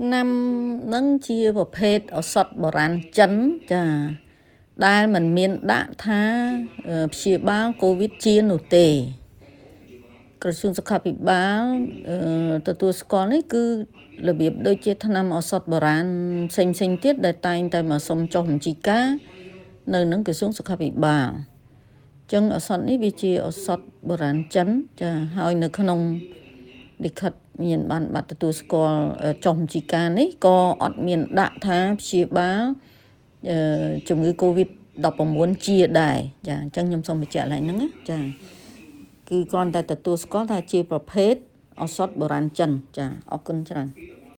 ឆ្នាំហ្នឹងជាប្រភេទឱសថបុរាណចិនចាដែលมันមានដាក់ថាព្យាបាលកូវីដជានោះទេ ក្រសួងសុខាភិបាលទទួលស្គាល់នេះគឺរបៀបដូចជាថ្នាំឱសថបុរាណផ្សេងផ្សេងទៀតដែលតែងតែមកសុំចុះបញ្ជីការនៅនឹងក្រសួងសុខាភិបាលអញ្ចឹងឱសថនេះវាជាឱសថបុរាណចិនចាហើយនៅក្នុង លិខិតមានបានបាត់ទទួលស្គាល់ចុះបញ្ជីការនេះក៏អត់មានដាក់ថាព្យាបាលជំងឺ Covid-19 ជាដែរចាអញ្ចឹងខ្ញុំសូមបញ្ជាក់ឡើងហ្នឹងណាចាគឺគ្រាន់តែទទួលស្គាល់ថាជាប្រភេទឱសថបុរាណចិនចាអរគុណច្រើន